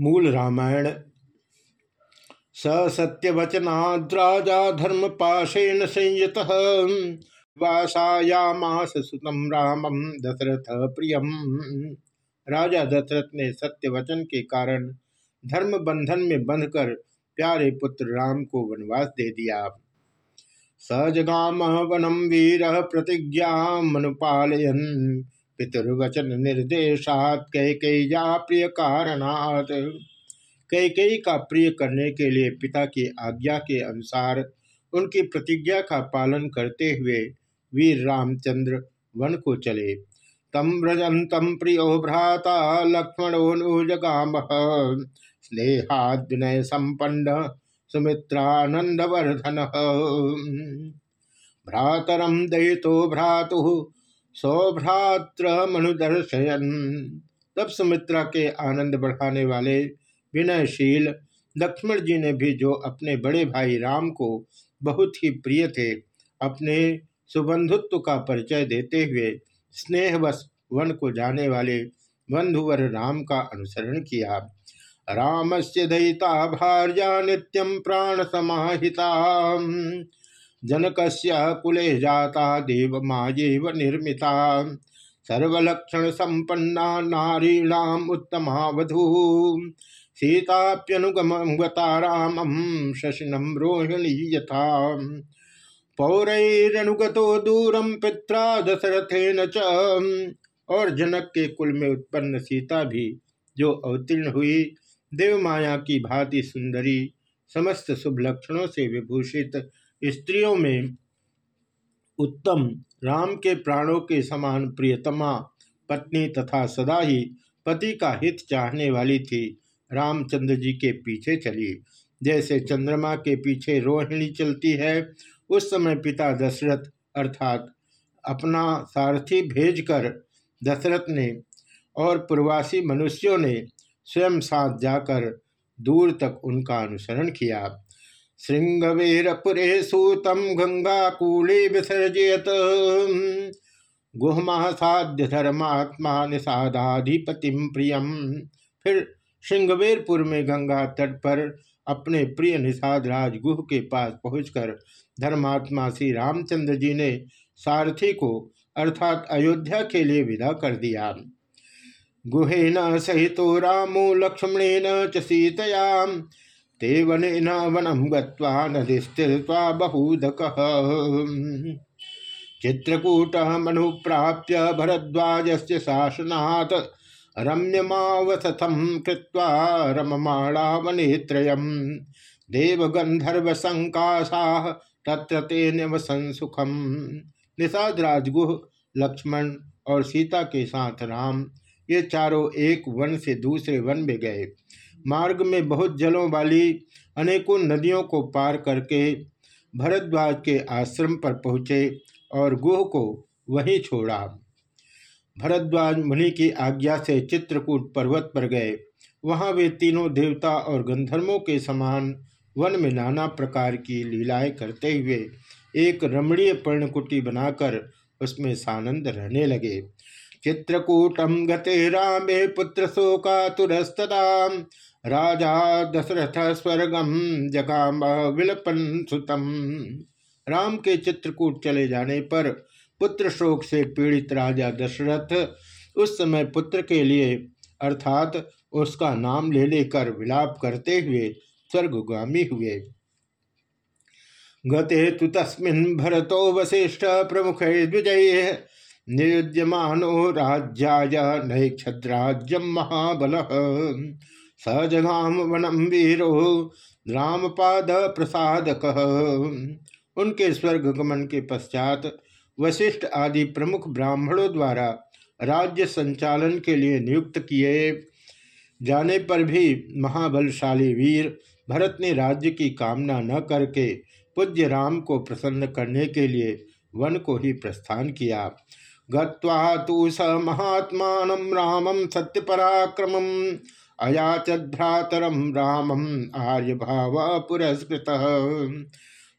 मूल रामायण। स सत्यवचनाद्राजा धर्म पाशेन संयत। वासायामास सुतम रामम दशरथ प्रियम। राजा दशरथ ने सत्यवचन के कारण धर्म बंधन में बंधकर प्यारे पुत्र राम को वनवास दे दिया। स सजगाम वनम वीर प्रतिज्ञा मनुपालयन पितुर्वचन निर्देशात कई कई जा प्रिय कारणात। कई कई का प्रिय करने के लिए पिता की आज्ञा के अनुसार उनकी प्रतिज्ञा का पालन करते हुए वीर रामचंद्र वन को चले। तम व्रजंतम प्रियो भ्राता लक्ष्मणो जगाम स्नेहाद विनय संपन्न सुमित्रानंदवर्धन। भ्रातरम दयितो भ्रातु सौभ्रात्र मनुदर्शयन तब सुमित्रा के आनंद बढ़ाने वाले विनयशील लक्ष्मण जी ने भी जो अपने बड़े भाई राम को बहुत ही प्रिय थे, अपने सुबंधुत्व का परिचय देते हुए स्नेहवश वन को जाने वाले बंधुवर राम का अनुसरण किया। राम से दयिता भार्या नित्यम प्राण समाहिता जनक कुले जाता देव माजेव निर्मिता। सर्वलक्षण संपन्ना नारीणाम उत्तमा वधू सीताप्यनुगमता रामम शशिनम रोहिणी यथा। पौरैरनुगतो दूरम पित्रा दशरथेन च। और जनक के कुल में उत्पन्न सीता भी जो अवतीर्ण हुई, देवमाया की भांति सुंदरी, समस्त शुभ लक्षणों से विभूषित स्त्रियों में उत्तम, राम के प्राणों के समान प्रियतमा, पत्नी तथा सदा ही पति का हित चाहने वाली थी। रामचंद्र जी के पीछे चली। जैसे चंद्रमा के पीछे रोहिणी चलती है, उस समय पिता दशरथ, अर्थात अपना सारथी भेजकर दशरथ ने और पूर्वासी मनुष्यों ने स्वयं साथ जाकर दूर तक उनका अनुसरण किया। श्रृंगवीरपुरे सूतम गंगाकूले विसर्जयत गुहमा साध्य धर्मात्मा निषादाधिपति प्रियम। फिर श्रृंगवेरपुर में गंगा तट पर अपने प्रिय निषाद राज गुह के पास पहुंचकर धर्मात्मा श्री रामचंद्र जी ने सारथी को अर्थात अयोध्या के लिए विदा कर दिया। गुहेन सहितो रामो लक्ष्मणेन च सीतयाम। ते वन वनम गत्वा नदी स्थिरवा बहूदक। चित्रकूट भरद्वाज से शासनात् रम्यमावसथम कृत्वा रममाणा वनेत्रयम् देवगंधर्व संकाशा तत्र ते निवसन सुखम निषाद राजगुह, लक्ष्मण और सीता के साथ राम, ये चारों एक वन से दूसरे वन में गए। मार्ग में बहुत जलों वाली अनेकों नदियों को पार करके भरद्वाज के आश्रम पर पहुँचे और गुह को वहीं छोड़ा। भरद्वाज मुनि की आज्ञा से चित्रकूट पर्वत पर गए। वहाँ वे तीनों देवता और गंधर्वों के समान वन में नाना प्रकार की लीलाएँ करते हुए एक रमणीय पर्णकुटी बनाकर उसमें सानंद रहने लगे। चित्रकूटम गते रामे पुत्र शोकातुरस्तदा राजा दशरथ स्वर्गम जगाम विलपन सुतम राम के चित्रकूट चले जाने पर पुत्र शोक से पीड़ित राजा दशरथ उस समय पुत्र के लिए, अर्थात उसका नाम ले लेकर विलाप करते हुए स्वर्गगामी हुए। गते तो तस्मिन् भरतो वशिष्ठ प्रमुख विजय नियुज्यमानो राज्याय नैक्षद्राज्यम महाबल। सजगाम वनम वीरो रामपाद प्रसादक उनके स्वर्ग गमन के पश्चात वशिष्ठ आदि प्रमुख ब्राह्मणों द्वारा राज्य संचालन के लिए नियुक्त किए जाने पर भी महाबलशाली वीर भरत ने राज्य की कामना न करके पूज्य राम को प्रसन्न करने के लिए वन को ही प्रस्थान किया। गत्वा तो स महात्मा रामम सत्य पराक्रमम अयाचत भ्रातरम रामम आर्य भाव पुरस्कृत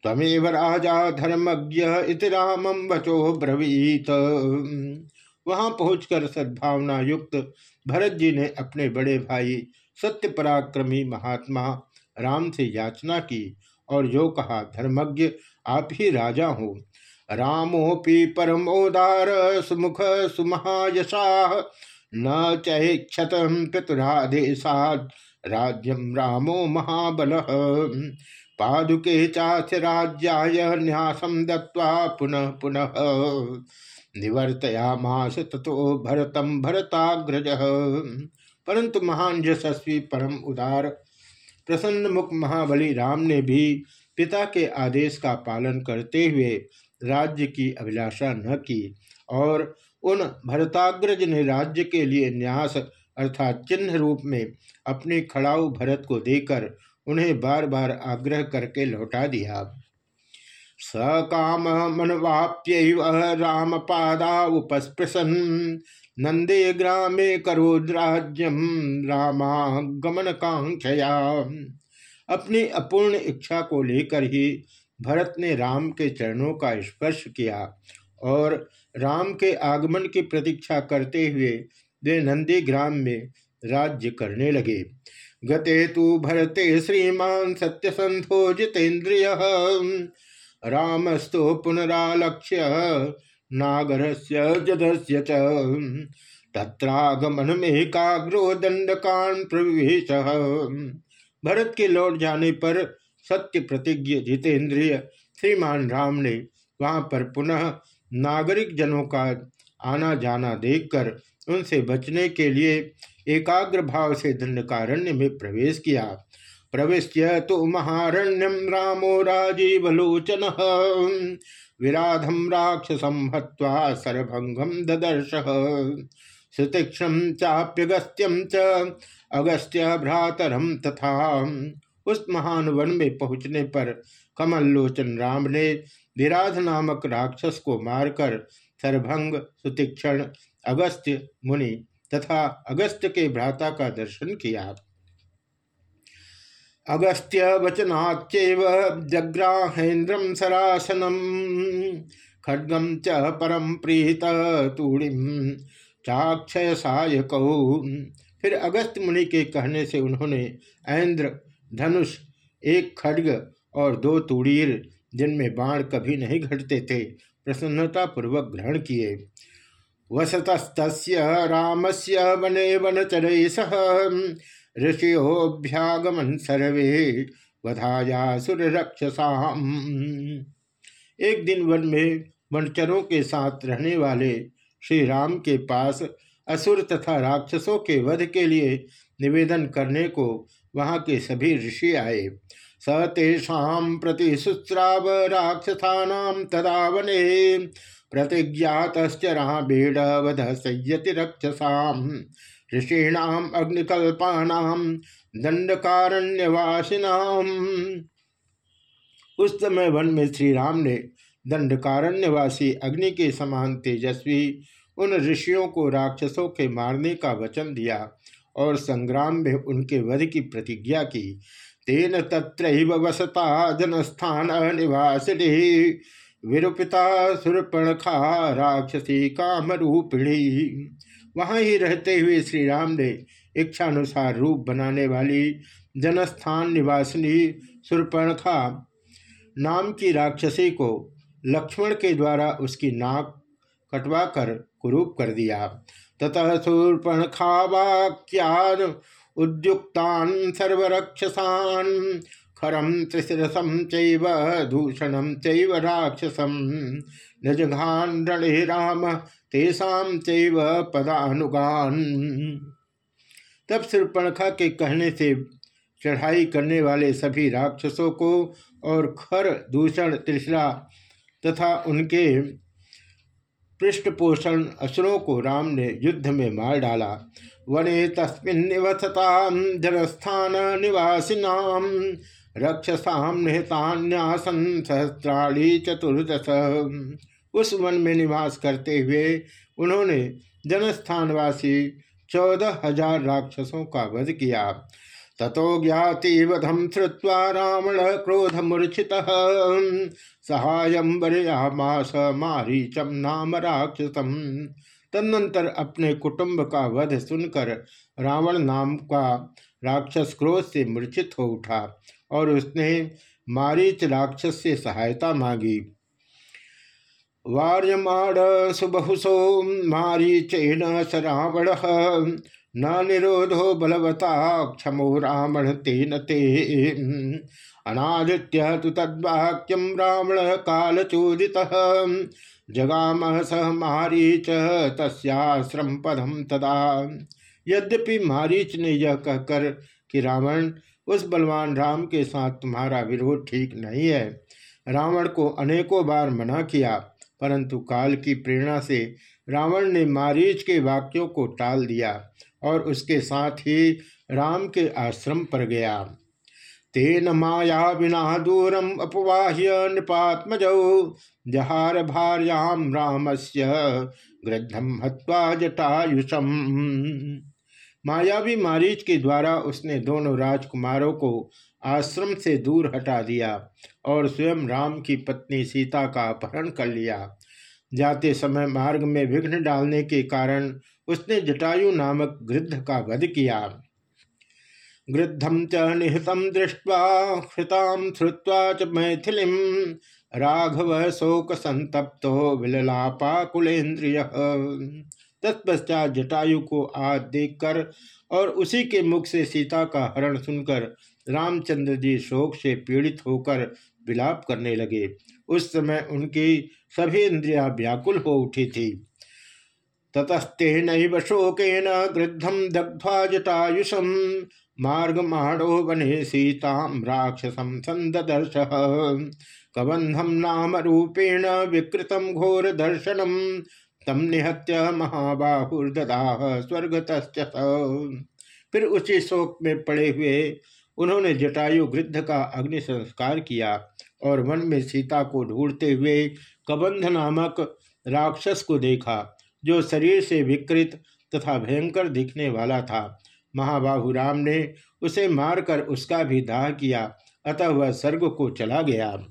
तमेव राजा धर्मज्ञ इति रामम वचो ब्रवीत। वहाँ पहुंचकर सद्भावना युक्त भरत जी ने अपने बड़े भाई सत्य पराक्रमी महात्मा राम से याचना की और जो कहा, धर्मज्ञ, आप ही राजा हो। रामोपि परमोदार, सुमुख, सुमहायशा। न चैक्षत पितुरादेशाद राज्यम रामो महाबल। पादुके चास्य राज्याय न्यासम दत्वा पुनः पुनः निवर्तयामास ततो भरतम भरताग्रज। परंतु महान यशस्वी, परम उदार प्रसन्न मुख महाबली राम ने भी पिता के आदेश का पालन करते हुए राज्य की अभिलाषा न की और उन भरताग्रज ने राज्य के लिए न्यास अर्थात चिन्ह रूप में अपने खड़ाऊ भरत को देकर उन्हें बार बार आग्रह करके लौटा दिया। स काम मनवाप्य राम पादा उपस्पृशन, नंदे ग्रामे करोद्राज्यम रामागमन कांक्षया अपनी अपूर्ण इच्छा को लेकर ही भरत ने राम के चरणों का स्पर्श किया और राम के आगमन की प्रतीक्षा करते हुए वे नंदी ग्राम में राज्य करने लगे। गते तो भरते श्रीमान सत्यसंधो जितेन्द्रिय रामस्तो पुनरालक्ष्य नागर से जदस्य तत्रागमन में काग्रो दंडकान प्रवेश भरत के लौट जाने पर सत्य प्रतिज्ञ जितेंद्रिय। श्रीमान राम ने वहाँ पर पुनः नागरिक जनों का आना जाना देखकर उनसे बचने के लिए एकाग्र भाव से दंडकारण्य में प्रवेश किया। प्रवेश तो महारण्यम रामो राजीवलोचन। विराधम राक्षसम हवा सरभंगम ददर्श। सुतीक्षण चाप्यगस्त्यम च अगस्त्य भ्रातरम तथा उस महान वन में पहुँचने पर कमल लोचन राम ने विराध नामक राक्षस को मारकर सरभंग सुतीक्षण अगस्त्य मुनि तथा अगस्त्य के भ्राता का दर्शन किया। अगस्त्य वचनाच्चैव जग्राहेन्द्रम सरासनम खड्गम च परम प्रीत तूणिम चाक्षय फिर अगस्त मुनि के कहने से उन्होंने ऐन्द्र धनुष, एक खड्ग और दो तूड़ीर, जिनमें बाण कभी नहीं घटते थे प्रसन्नता पूर्वक ग्रहण किए। वसतस्त रामस्य वने वनचर सह ऋषियोभ्यागमन सर्वे वधाया सुर रक्षसाम। एक दिन वन में वनचरों के साथ रहने वाले श्री राम के पास असुर तथा राक्षसों के वध के लिए निवेदन करने को वहाँ के सभी ऋषि आए। स तेषा प्रति शुश्राव राक्षसानाम तदा वने प्रतिज्ञातश्चराबीड वध संयति रक्षसाम। ऋषीणाम अग्निकल्पानाम दंडकारण्यवासिनाम उस समय वन में श्री राम ने दंडकारण्यवासी अग्नि के समान तेजस्वी उन ऋषियों को राक्षसों के मारने का वचन दिया। और संग्राम में उनके वध की प्रतिज्ञा की। तेन तत्र वसता जनस्थान निवासिनी। विरूपिता सुरपणखा राक्षसी काम रूपिणी वहाँ ही रहते हुए श्री राम ने इच्छानुसार रूप बनाने वाली जनस्थान निवासिनी सुरपणखा नाम की राक्षसी को लक्ष्मण के द्वारा उसकी नाक कटवाकर कुरूप कर दिया। ततः शूर्पणखावाक्यान उद्युक्तान सर्वरक्षसान। खरम त्रिशिरसम चैव दूषणम चैव राक्षसम नजघान रणे राम तेसाम चैव पदानुगान। तब शूर्पणखा के कहने से चढ़ाई करने वाले सभी राक्षसों को और खर दूषण, त्रिशरा तथा उनके पृष्ठपोषण असुरों को राम ने युद्ध में मार डाला। वने तस्मिन निवसता जनस्थान निवासीनाम रक्षसाम निहतान्यासन सहस्त्राणी चतुर्दश। उस वन में निवास करते हुए उन्होंने जनस्थानवासी चौदह हज़ार राक्षसों का वध किया। ततो ज्ञाति वधम श्रुवा रावण क्रोध मूर्छित। सहाय वर्यामास मारीचम नाम राक्षसम तदनंतर अपने कुटुंब का वध सुनकर रावण नाम का राक्षस क्रोध से मूर्छित हो उठा और उसने मारीच राक्षस से सहायता मांगी। वार्यमाण सुबहुसो मारीचेन स रावण। न निरोधो बलवता क्षमो रावण तेन ते अनादित्य तो तद्वाक्यम रावण कालचोदित। जगाम सह मारीच तस्याश्रम पदम तदा। यद्यपि मारीच ने यह कहकर कि रावण, उस बलवान राम के साथ तुम्हारा विरोध ठीक नहीं है। रावण को अनेकों बार मना किया, परंतु काल की प्रेरणा से रावण ने मारीच के वाक्यों को टाल दिया। और उसके साथ ही राम के आश्रम पर गया। तेन माया विना दूरम अपवाह्य नृपात्मजौ। जहार भार्याम रामस्य गृद्धम हत्वा जटायुषम। मायावी मारीच के द्वारा उसने दोनों राजकुमारों को आश्रम से दूर हटा दिया और स्वयं राम की पत्नी सीता का अपहरण कर लिया। जाते समय मार्ग में विघ्न डालने के कारण उसने जटायु नामक गृद्ध का वध किया। गृद्धम च निहतम दृष्ट्वा हृताम श्रुवा च मैथिलीम राघव शोक संतप्तो विललापाकुलेन्द्रिय। तत्पश्चात जटायु को आज देखकर और उसी के मुख से सीता का हरण सुनकर रामचंद्र जी शोक से पीड़ित होकर विलाप करने लगे। उस समय उनकी सभी इंद्रियाँ व्याकुल हो उठी थी। ततस्ते शोकन गृद्धम दग्ध्वा जटायुषम मार्ग माड़ो वने सीताम राक्षसम संदर्श कबंधम नाम रूपेण विकृतम घोर दर्शनम तम निहत्य महाबाहुर्ददाह स्वर्गत फिर उसी शोक में पड़े हुए उन्होंने जटायु गृद्ध का अग्नि संस्कार किया और वन में सीता को ढूंढते हुए कबंध नामक राक्षस को देखा। जो शरीर से विकृत तथा भयंकर दिखने वाला था। महाबाहु राम ने उसे मारकर उसका भी दाह किया, अतः वह स्वर्ग को चला गया।